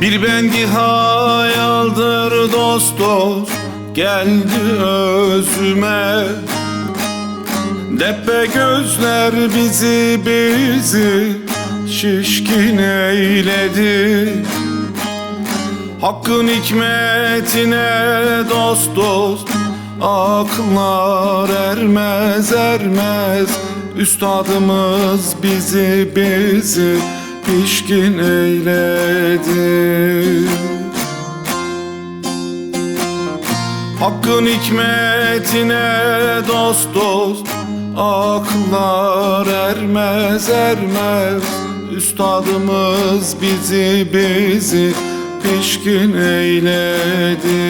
Bir bengi hayaldır dost dost Geldi özüme. Deppe gözler bizi bizi Şişkin eyledi. Hakkın hikmetine dost dost Akıllar ermez ermez. Üstadımız bizi bizi pişkin eyledi Hakkın hikmetine dost dost Akıllar ermez ermez. Üstadımız bizi bizi pişkin eyledi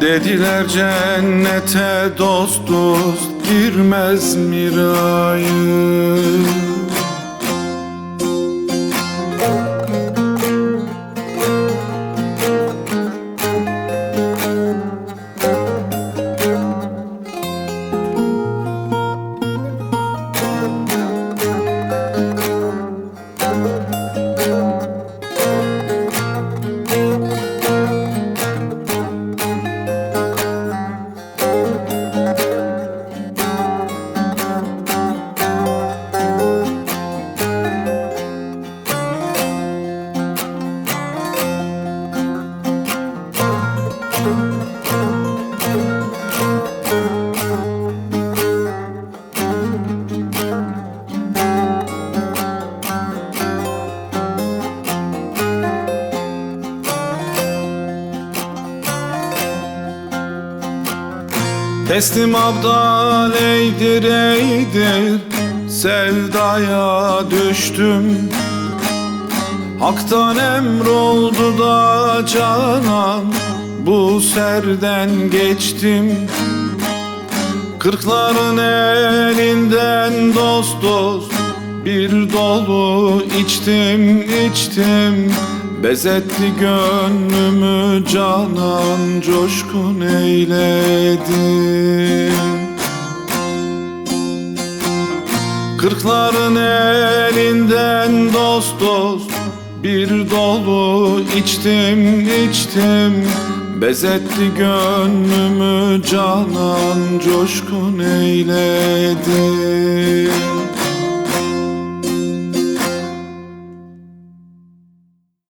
Dediler cennete dost dost girmez mirayı Teslim abdal eydir eydir. Sevdaya düştüm. Hak'tan emroldu da canan. Bu serden geçtim. Kırkların elinden dost dost Bir dolu içtim içtim Bezetti gönlümü canan coşkun eyledi. Kırkların elinden dost dost Bir dolu içtim içtim. Bezetti gönlümü canan coşkun eyledi